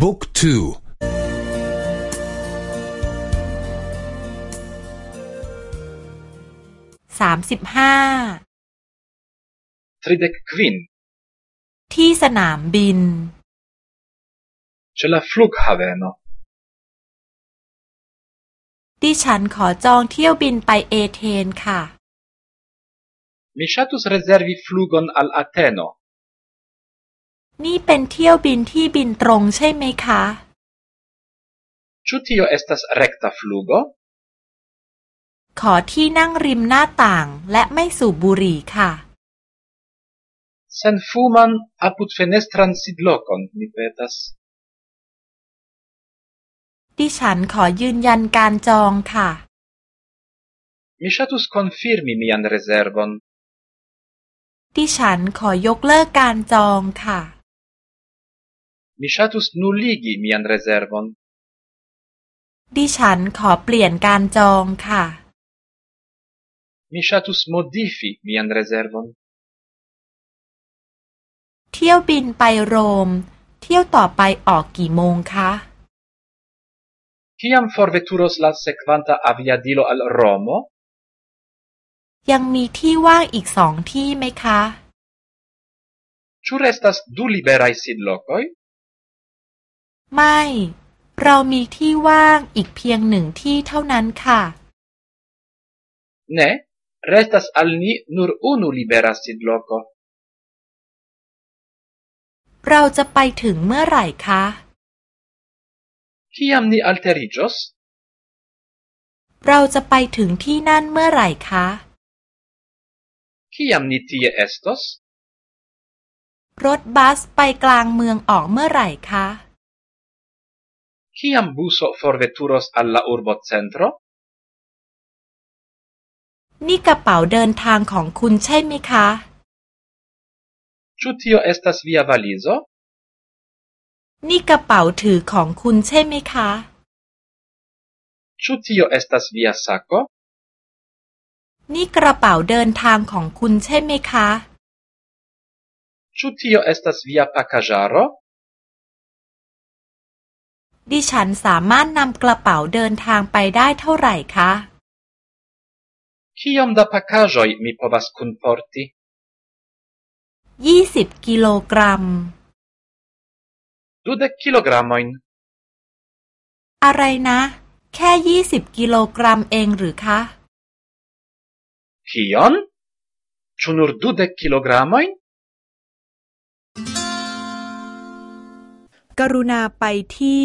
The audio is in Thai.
บุ๊กทูสามสิบห้าทริเดกควินที่สนามบิน Ce la flughaveno ดิฉันขอจองเที่ยวบินไปเอเธนค่ะ Mi ŝatus rezervi flugon al Ateno นี่เป็นเที่ยวบินที่บินตรงใช่ไหมคะ Ĉu tio estas rekta flugo ขอที่นั่งริมหน้าต่างและไม่สูบบุหรี่ค่ะ Senfuman apud fenestran sidlokon mi petas ดิฉันขอยืนยันการจองค่ะ Mi ŝatus konfirmi mian rezervon ดิฉันขอยกเลิกการจองค่ะ Mi ŝatus nulligi mian rezervon ดิฉันขอเปลี่ยนการจองค่ะ Mi ŝatus modifi mian rezervon เที่ยวบินไปโรม เที่ยวต่อไปออกกี่โมงคะ Kiam forveturos la sekvanta aviadilo al Romo ยังมีที่ว่างอีกสองที่ไหมคะ Ĉu restas du liberaj sidlokoj ไม่ เรามีที่ว่างอีกเพียงหนึ่งที่เท่านั้นค่ะ Ne, restas al ni nur unu libera sidloko เราจะไปถึงเมื่อไหร่คะ Kiam ni alteriĝos เราจะไปถึงที่นั่นเมื่อไหร่คะ Kiam ni tie estos รถบัสไปกลางเมืองออกเมื่อไหร่คะ Kiam buso forveturos al la urbocentro นี่กระเป๋าเดินทางของคุณใช่ไหมคะ Ĉu tio estas via valizo นี่กระเป๋าถือของคุณใช่ไหมคะ Ĉu tio estas via sako นี่กระเป๋าเดินทางของคุณใช่ไหมคะ Ĉu tio estas via pakaĵaro ดิฉันสามารถนำกระเป๋าเดินทางไปได้เท่าไหร่คะ Kiom da pakaĵoj mi povas kunporti ยี่สิบกิโลกรัม Dudek kilogramojn อะไรนะ แค่ยี่สิบกิโลกรัมเองหรือคะ Kion? Ĉu nur dudek kilogramojn กรุณาไปที่